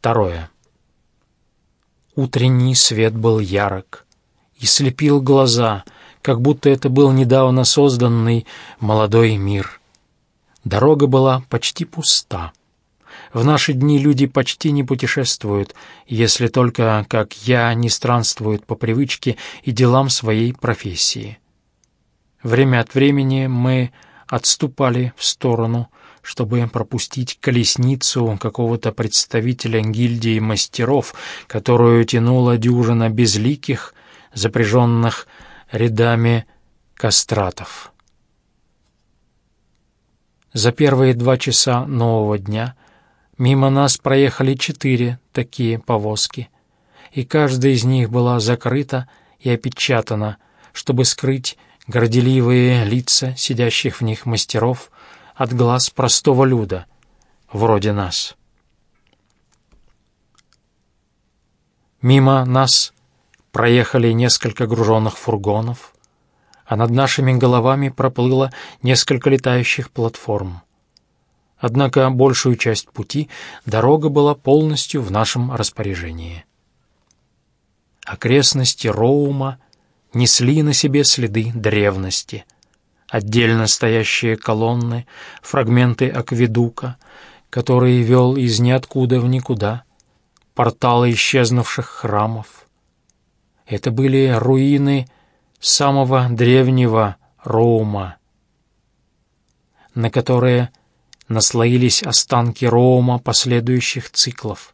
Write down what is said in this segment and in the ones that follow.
Второе. Утренний свет был ярок и слепил глаза, как будто это был недавно созданный молодой мир. Дорога была почти пуста. В наши дни люди почти не путешествуют, если только, как я, не странствуют по привычке и делам своей профессии. Время от времени мы отступали в сторону, чтобы пропустить колесницу какого-то представителя гильдии мастеров, которую тянула дюжина безликих, запряженных рядами кастратов. За первые два часа нового дня мимо нас проехали четыре такие повозки, и каждая из них была закрыта и опечатана, чтобы скрыть горделивые лица сидящих в них мастеров от глаз простого люда, вроде нас. Мимо нас проехали несколько груженных фургонов, а над нашими головами проплыло несколько летающих платформ. Однако большую часть пути дорога была полностью в нашем распоряжении. Окрестности Роума несли на себе следы древности. Отдельно стоящие колонны, фрагменты акведука, который вел из ниоткуда в никуда, порталы исчезнувших храмов. Это были руины самого древнего Роума, на которые наслоились останки Роума последующих циклов,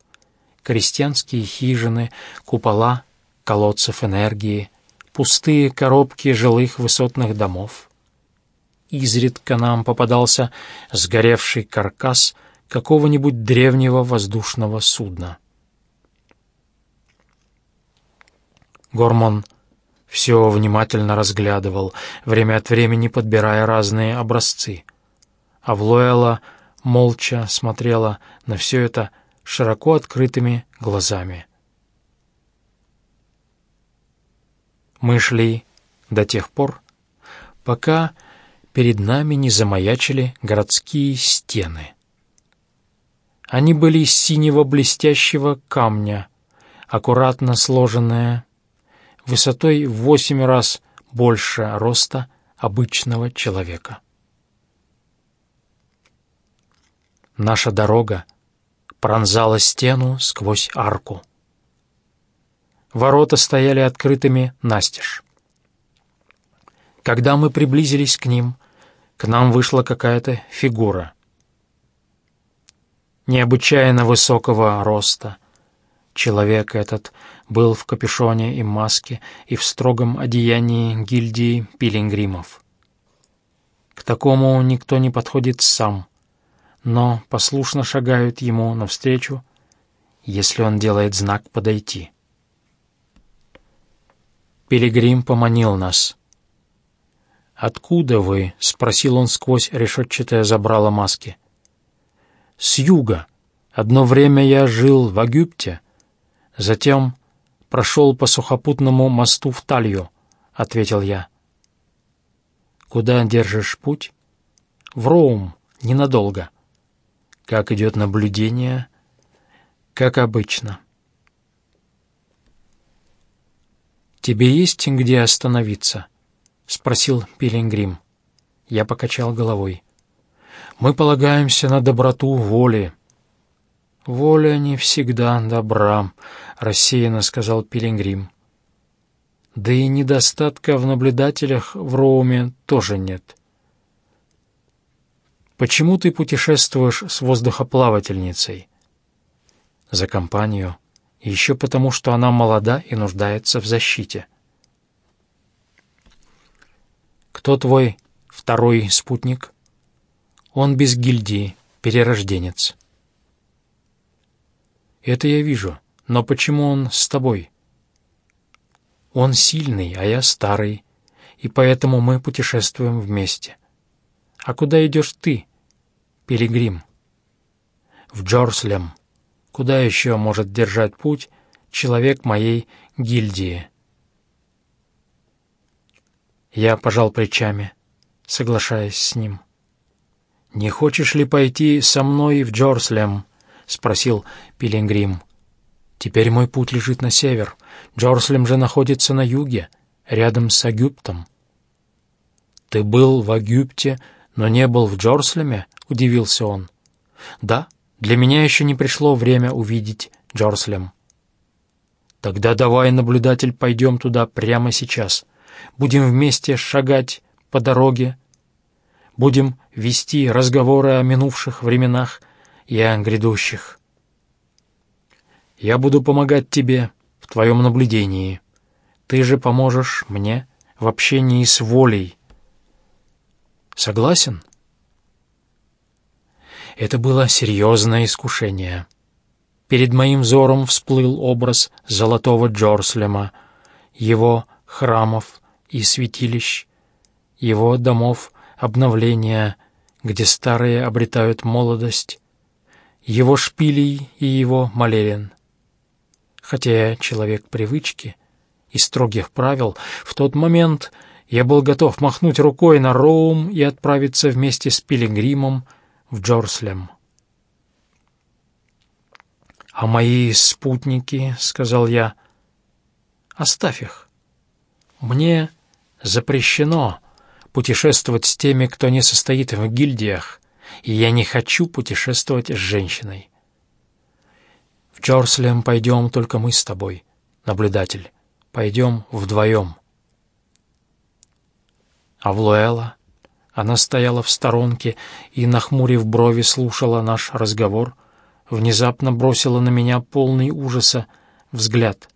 крестьянские хижины, купола, колодцев энергии, пустые коробки жилых высотных домов. Изредка нам попадался сгоревший каркас какого-нибудь древнего воздушного судна. Гормон все внимательно разглядывал, время от времени подбирая разные образцы. А Влоэла молча смотрела на все это широко открытыми глазами. Мы шли до тех пор, пока перед нами не замаячили городские стены. Они были из синего блестящего камня, аккуратно сложенные, высотой в восемь раз больше роста обычного человека. Наша дорога пронзала стену сквозь арку. Ворота стояли открытыми настежь. Когда мы приблизились к ним, к нам вышла какая-то фигура. Необычайно высокого роста. Человек этот был в капюшоне и маске и в строгом одеянии гильдии пилингримов. К такому никто не подходит сам, но послушно шагают ему навстречу, если он делает знак «подойти». Пилигрим поманил нас. «Откуда вы?» — спросил он сквозь решетчатое забрало маски. «С юга. Одно время я жил в Агюпте. Затем прошел по сухопутному мосту в Талью», — ответил я. «Куда держишь путь?» «В Роум. Ненадолго». «Как идет наблюдение?» «Как обычно». «Тебе есть где остановиться?» — спросил Пилингрим. Я покачал головой. «Мы полагаемся на доброту воли». «Воля не всегда добра», — рассеянно сказал Пилингрим. «Да и недостатка в наблюдателях в Роуме тоже нет». «Почему ты путешествуешь с воздухоплавательницей?» «За компанию» еще потому, что она молода и нуждается в защите. Кто твой второй спутник? Он без гильдии, перерожденец. Это я вижу, но почему он с тобой? Он сильный, а я старый, и поэтому мы путешествуем вместе. А куда идешь ты, пилигрим? В Джорслем. Куда еще может держать путь человек моей гильдии? Я пожал плечами, соглашаясь с ним. «Не хочешь ли пойти со мной в Джорслем?» —— спросил Пилингрим. «Теперь мой путь лежит на север. Джорслем же находится на юге, рядом с Агюптом». «Ты был в Агюпте, но не был в Джорслеме?» — удивился он. «Да, для меня еще не пришло время увидеть Джорслем». «Тогда давай, наблюдатель, пойдем туда прямо сейчас. Будем вместе шагать по дороге, будем вести разговоры о минувших временах и о грядущих. Я буду помогать тебе в твоем наблюдении. Ты же поможешь мне в общении с волей. Согласен?» Это было серьезное искушение. Перед моим взором всплыл образ золотого Джорслема, его храмов и святилищ, его домов обновления, где старые обретают молодость, его шпилей и его молелен. Хотя человек привычки и строгих правил, в тот момент я был готов махнуть рукой на Роум и отправиться вместе с Пилигримом в Джорслем. «А мои спутники, — сказал я, — оставь их. Мне запрещено путешествовать с теми, кто не состоит в гильдиях, и я не хочу путешествовать с женщиной. В Джорслем пойдем только мы с тобой, наблюдатель. Пойдем вдвоем. А в Луэла она стояла в сторонке и, нахмурив брови, слушала наш разговор, внезапно бросила на меня полный ужаса взгляд.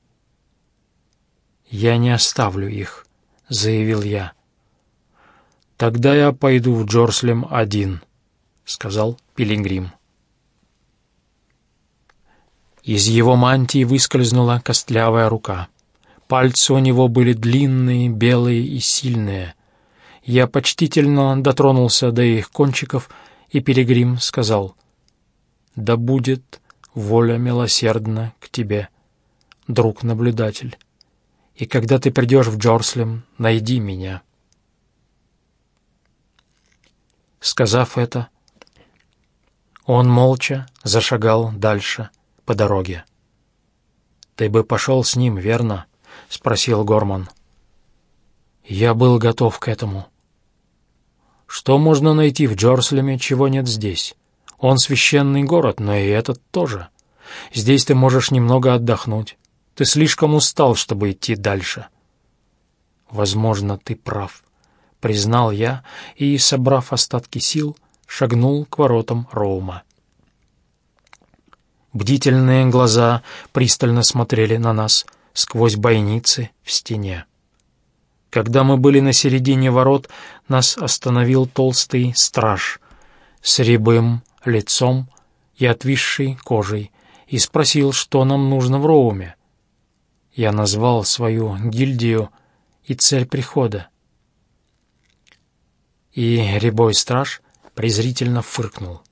«Я не оставлю их», — заявил я. «Тогда я пойду в Джорслем один», — сказал Пилигрим. Из его мантии выскользнула костлявая рука. Пальцы у него были длинные, белые и сильные — я почтительно дотронулся до их кончиков, и Пилигрим сказал, «Да будет воля милосердна к тебе, друг-наблюдатель, и когда ты придешь в Джорслем, найди меня». Сказав это, он молча зашагал дальше по дороге. «Ты бы пошел с ним, верно?» — спросил Горман. Я был готов к этому. Что можно найти в Джорслеме, чего нет здесь? Он священный город, но и этот тоже. Здесь ты можешь немного отдохнуть. Ты слишком устал, чтобы идти дальше. Возможно, ты прав, — признал я и, собрав остатки сил, шагнул к воротам Роума. Бдительные глаза пристально смотрели на нас сквозь бойницы в стене. Когда мы были на середине ворот, нас остановил толстый страж с рябым лицом и отвисшей кожей и спросил, что нам нужно в Роуме. Я назвал свою гильдию и цель прихода. И рябой страж презрительно фыркнул.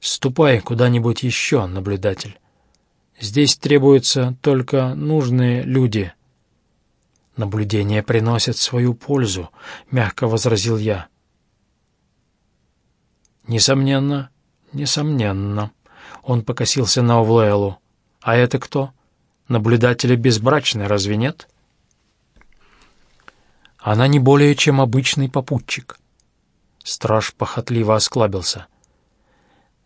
«Ступай куда-нибудь еще, наблюдатель. Здесь требуются только нужные люди». «Наблюдения приносят свою пользу», — мягко возразил я. «Несомненно, несомненно». Он покосился на Овлоэлу. «А это кто? Наблюдатели безбрачны, разве нет?» «Она не более чем обычный попутчик». Страж похотливо осклабился.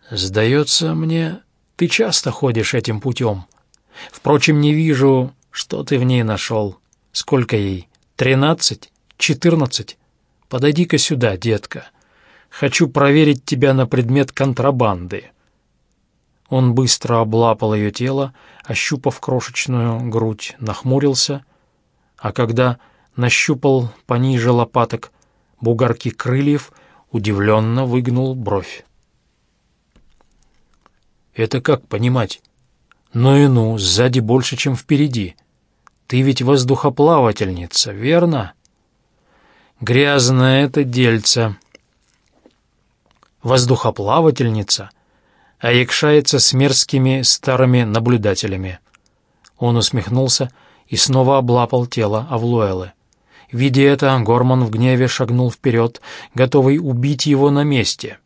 «Сдается мне, ты часто ходишь этим путем. Впрочем, не вижу, что ты в ней нашел». Сколько ей? Тринадцать? Четырнадцать? Подойди-ка сюда, детка. Хочу проверить тебя на предмет контрабанды». Он быстро облапал ее тело, ощупав крошечную грудь, нахмурился, а когда нащупал пониже лопаток бугорки крыльев, удивленно выгнул бровь. «Это как понимать? Ну и ну, сзади больше, чем впереди. Ты ведь воздухоплавательница, верно? Грязное это дельце. Воздухоплавательница, а якшается с мерзкими старыми наблюдателями. Он усмехнулся и снова облапал тело Авлуэлы. Видя это, Горман в гневе шагнул вперед, готовый убить его на месте.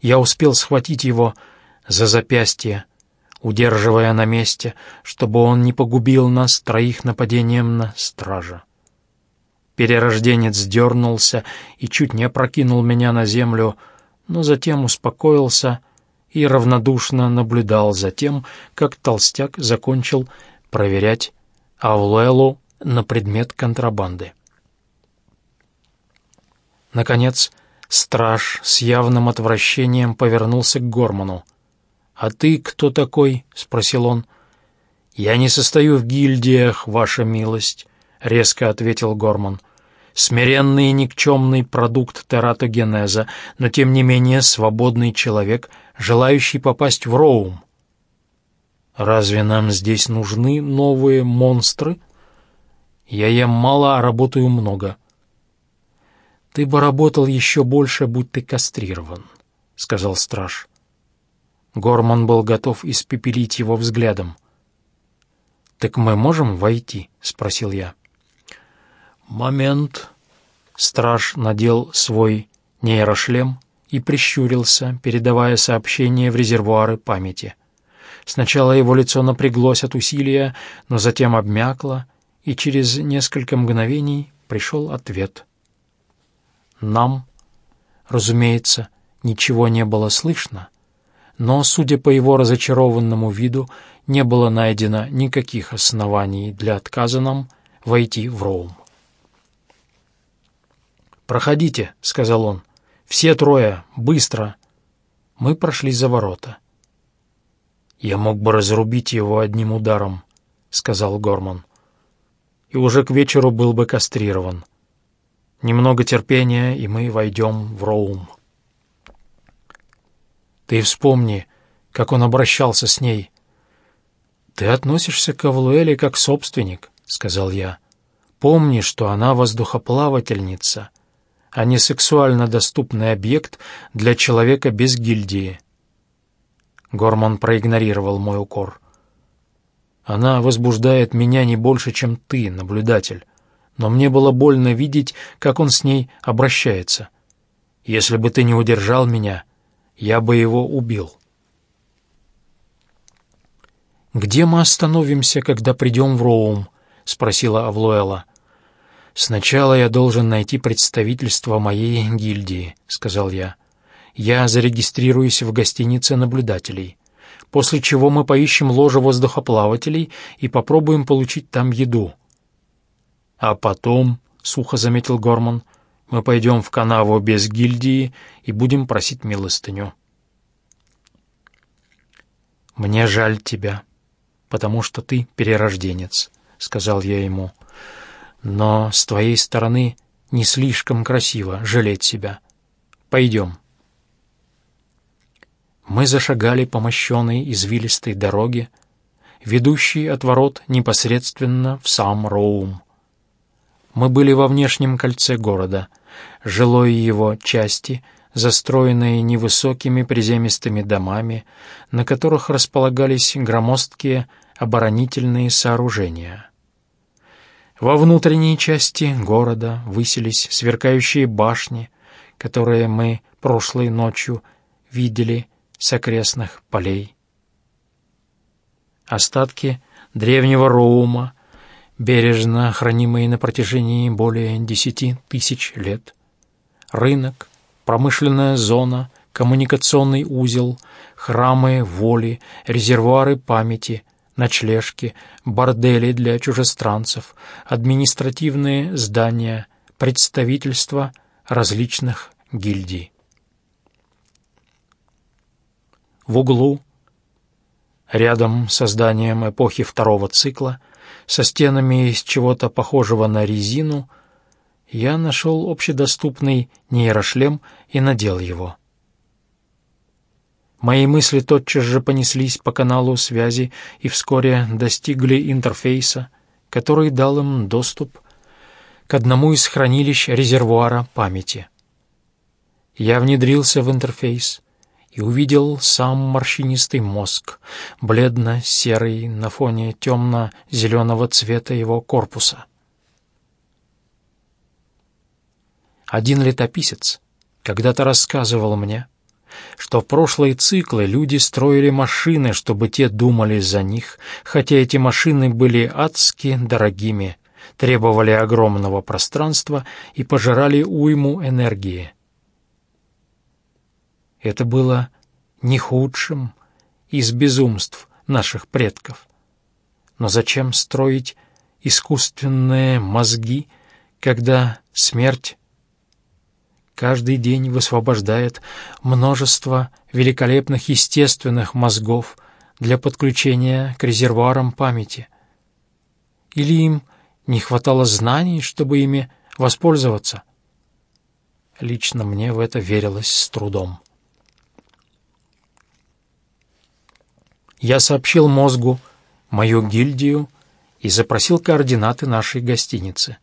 Я успел схватить его за запястье, удерживая на месте, чтобы он не погубил нас троих нападением на стража. Перерожденец дернулся и чуть не опрокинул меня на землю, но затем успокоился и равнодушно наблюдал за тем, как толстяк закончил проверять Авлуэлу на предмет контрабанды. Наконец, страж с явным отвращением повернулся к Горману. «А ты кто такой?» — спросил он. «Я не состою в гильдиях, ваша милость», — резко ответил Горман. «Смиренный и никчемный продукт тератогенеза, но тем не менее свободный человек, желающий попасть в Роум». «Разве нам здесь нужны новые монстры?» «Я ем мало, а работаю много». «Ты бы работал еще больше, будь ты кастрирован», — сказал страж. Горман был готов испепелить его взглядом. «Так мы можем войти?» — спросил я. «Момент». Страж надел свой нейрошлем и прищурился, передавая сообщение в резервуары памяти. Сначала его лицо напряглось от усилия, но затем обмякло, и через несколько мгновений пришел ответ. Нам, разумеется, ничего не было слышно, но, судя по его разочарованному виду, не было найдено никаких оснований для отказа нам войти в Роум. «Проходите», — сказал он. «Все трое, быстро». Мы прошли за ворота. «Я мог бы разрубить его одним ударом», — сказал Горман. «И уже к вечеру был бы кастрирован. Немного терпения, и мы войдем в Роум». Ты вспомни, как он обращался с ней. «Ты относишься к Авлуэле как собственник», — сказал я. «Помни, что она воздухоплавательница, а не сексуально доступный объект для человека без гильдии». Горман проигнорировал мой укор. «Она возбуждает меня не больше, чем ты, наблюдатель, но мне было больно видеть, как он с ней обращается. Если бы ты не удержал меня, я бы его убил. «Где мы остановимся, когда придем в Роум?» — спросила Авлуэла. «Сначала я должен найти представительство моей гильдии», — сказал я. «Я зарегистрируюсь в гостинице наблюдателей, после чего мы поищем ложе воздухоплавателей и попробуем получить там еду». «А потом», — сухо заметил Горман, — мы пойдем в канаву без гильдии и будем просить милостыню. «Мне жаль тебя, потому что ты перерожденец», — сказал я ему. «Но с твоей стороны не слишком красиво жалеть себя. Пойдем». Мы зашагали по мощенной извилистой дороге, ведущей от ворот непосредственно в сам Роум. Мы были во внешнем кольце города, жилой его части, застроенной невысокими приземистыми домами, на которых располагались громоздкие оборонительные сооружения. Во внутренней части города высились сверкающие башни, которые мы прошлой ночью видели с окрестных полей. Остатки древнего Роума бережно хранимые на протяжении более десяти тысяч лет. Рынок, промышленная зона, коммуникационный узел, храмы воли, резервуары памяти, ночлежки, бордели для чужестранцев, административные здания, представительства различных гильдий. В углу, рядом с зданием эпохи второго цикла, со стенами из чего-то похожего на резину, я нашел общедоступный нейрошлем и надел его. Мои мысли тотчас же понеслись по каналу связи и вскоре достигли интерфейса, который дал им доступ к одному из хранилищ резервуара памяти. Я внедрился в интерфейс и увидел сам морщинистый мозг, бледно-серый на фоне темно-зеленого цвета его корпуса. Один летописец когда-то рассказывал мне, что в прошлые циклы люди строили машины, чтобы те думали за них, хотя эти машины были адски дорогими, требовали огромного пространства и пожирали уйму энергии. Это было не худшим из безумств наших предков. Но зачем строить искусственные мозги, когда смерть каждый день высвобождает множество великолепных естественных мозгов для подключения к резервуарам памяти? Или им не хватало знаний, чтобы ими воспользоваться? Лично мне в это верилось с трудом. Я сообщил мозгу мою гильдию и запросил координаты нашей гостиницы.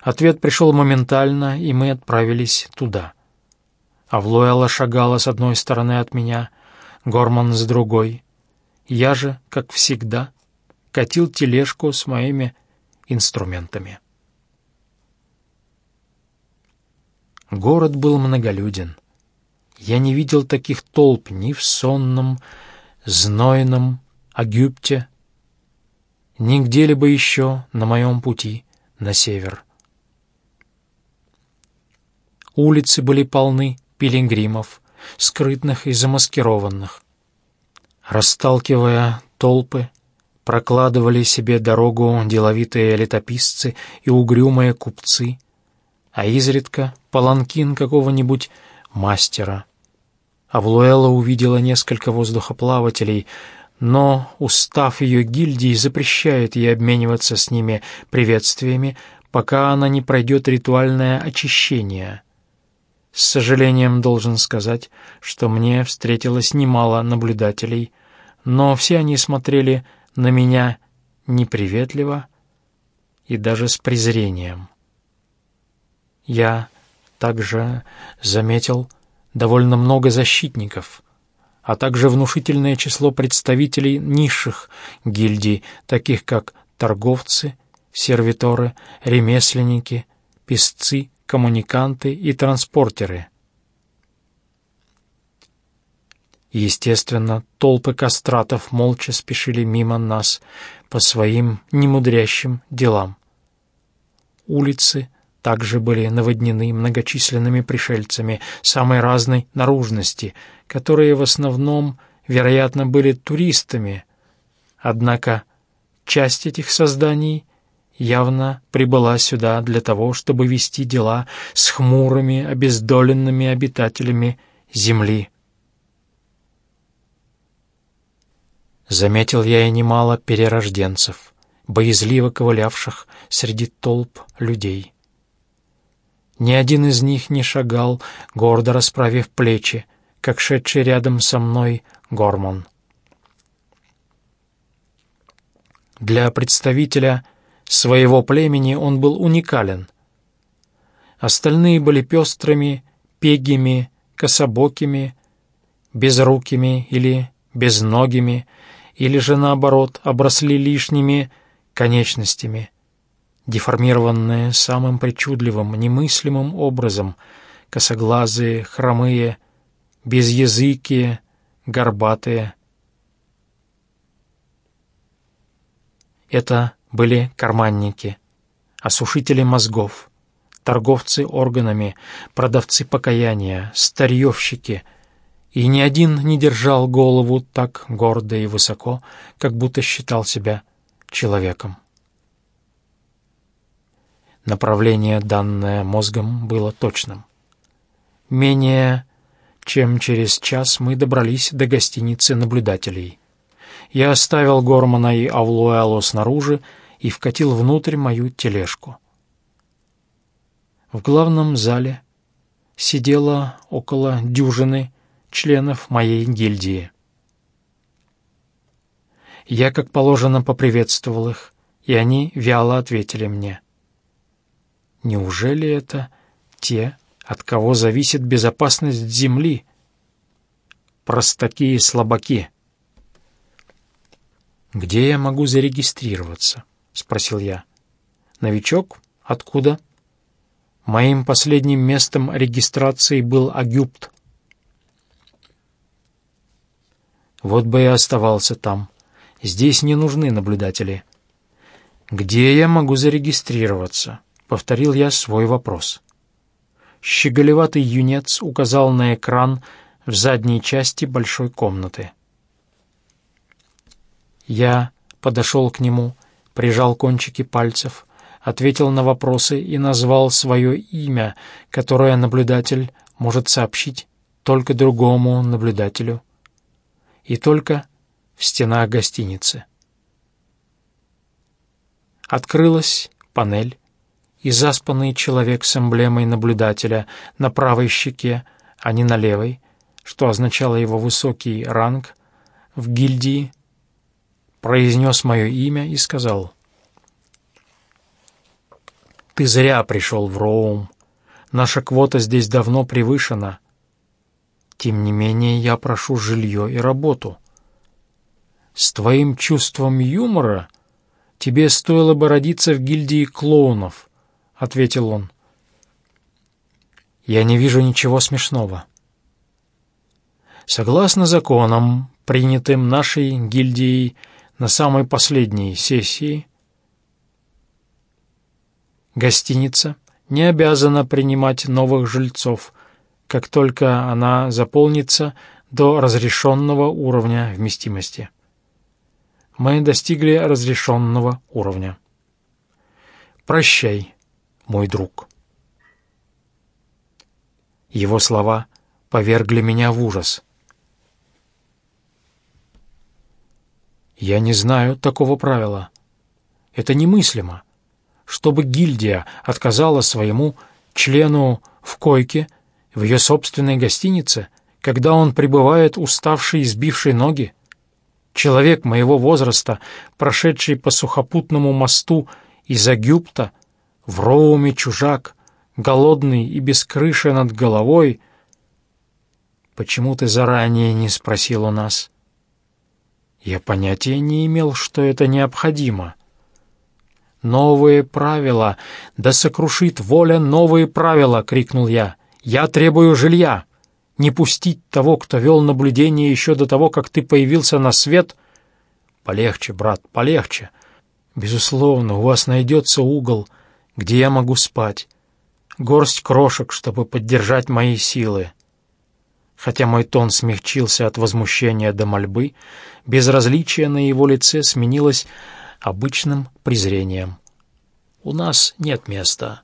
Ответ пришел моментально, и мы отправились туда. Авлоэла шагала с одной стороны от меня, Горман с другой. Я же, как всегда, катил тележку с моими инструментами. Город был многолюден. Я не видел таких толп ни в сонном, знойном Агюпте, ни где-либо еще на моем пути на север. Улицы были полны пилигримов, скрытных и замаскированных. Расталкивая толпы, прокладывали себе дорогу деловитые летописцы и угрюмые купцы, а изредка паланкин какого-нибудь мастера. Авлуэла увидела несколько воздухоплавателей, но устав ее гильдии запрещает ей обмениваться с ними приветствиями, пока она не пройдет ритуальное очищение — с сожалением должен сказать, что мне встретилось немало наблюдателей, но все они смотрели на меня неприветливо и даже с презрением. Я также заметил довольно много защитников, а также внушительное число представителей низших гильдий, таких как торговцы, сервиторы, ремесленники, песцы, коммуниканты и транспортеры. Естественно, толпы кастратов молча спешили мимо нас по своим немудрящим делам. Улицы также были наводнены многочисленными пришельцами самой разной наружности, которые в основном, вероятно, были туристами. Однако часть этих созданий явно прибыла сюда для того, чтобы вести дела с хмурыми, обездоленными обитателями земли. Заметил я и немало перерожденцев, боязливо ковылявших среди толп людей. Ни один из них не шагал, гордо расправив плечи, как шедший рядом со мной Гормон. Для представителя своего племени он был уникален. Остальные были пестрыми, пегими, кособокими, безрукими или безногими, или же, наоборот, обросли лишними конечностями, деформированные самым причудливым, немыслимым образом, косоглазые, хромые, безязыкие, горбатые. Это были карманники, осушители мозгов, торговцы органами, продавцы покаяния, старьевщики, и ни один не держал голову так гордо и высоко, как будто считал себя человеком. Направление, данное мозгом, было точным. Менее чем через час мы добрались до гостиницы наблюдателей. Я оставил Гормана и Авлуэлу снаружи и вкатил внутрь мою тележку. В главном зале сидело около дюжины членов моей гильдии. Я, как положено, поприветствовал их, и они вяло ответили мне. Неужели это те, от кого зависит безопасность Земли? Простаки и слабаки. Где я могу зарегистрироваться? — спросил я. «Новичок? Откуда?» Моим последним местом регистрации был Агюпт. Вот бы и оставался там. Здесь не нужны наблюдатели. «Где я могу зарегистрироваться?» — повторил я свой вопрос. Щеголеватый юнец указал на экран в задней части большой комнаты. Я подошел к нему, прижал кончики пальцев, ответил на вопросы и назвал свое имя, которое наблюдатель может сообщить только другому наблюдателю и только в стенах гостиницы. Открылась панель, и заспанный человек с эмблемой наблюдателя на правой щеке, а не на левой, что означало его высокий ранг в гильдии, произнес мое имя и сказал, «Ты зря пришел в Роум. Наша квота здесь давно превышена. Тем не менее я прошу жилье и работу. С твоим чувством юмора тебе стоило бы родиться в гильдии клоунов», — ответил он. «Я не вижу ничего смешного». Согласно законам, принятым нашей гильдией на самой последней сессии, гостиница не обязана принимать новых жильцов, как только она заполнится до разрешенного уровня вместимости. Мы достигли разрешенного уровня. Прощай, мой друг. Его слова повергли меня в ужас. Я не знаю такого правила. Это немыслимо. Чтобы гильдия отказала своему члену в койке в ее собственной гостинице, когда он пребывает уставший и сбивший ноги. Человек моего возраста, прошедший по сухопутному мосту из Агюпта, в Роуме чужак, голодный и без крыши над головой. Почему ты заранее не спросил у нас? Я понятия не имел, что это необходимо. «Новые правила! Да сокрушит воля новые правила!» — крикнул я. «Я требую жилья! Не пустить того, кто вел наблюдение еще до того, как ты появился на свет!» «Полегче, брат, полегче! Безусловно, у вас найдется угол, где я могу спать. Горсть крошек, чтобы поддержать мои силы». Хотя мой тон смягчился от возмущения до мольбы, безразличие на его лице сменилось обычным презрением. «У нас нет места.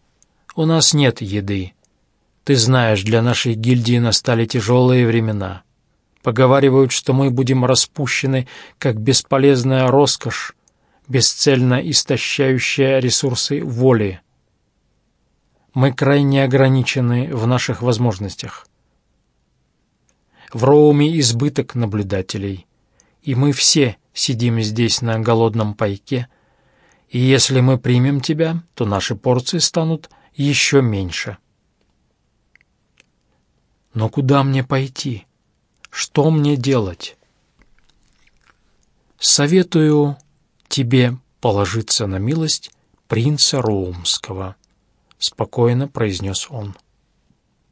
У нас нет еды. Ты знаешь, для нашей гильдии настали тяжелые времена. Поговаривают, что мы будем распущены, как бесполезная роскошь, бесцельно истощающая ресурсы воли. Мы крайне ограничены в наших возможностях». В Роуме избыток наблюдателей, и мы все сидим здесь на голодном пайке, и если мы примем тебя, то наши порции станут еще меньше. Но куда мне пойти? Что мне делать? Советую тебе положиться на милость принца Роумского, — спокойно произнес он.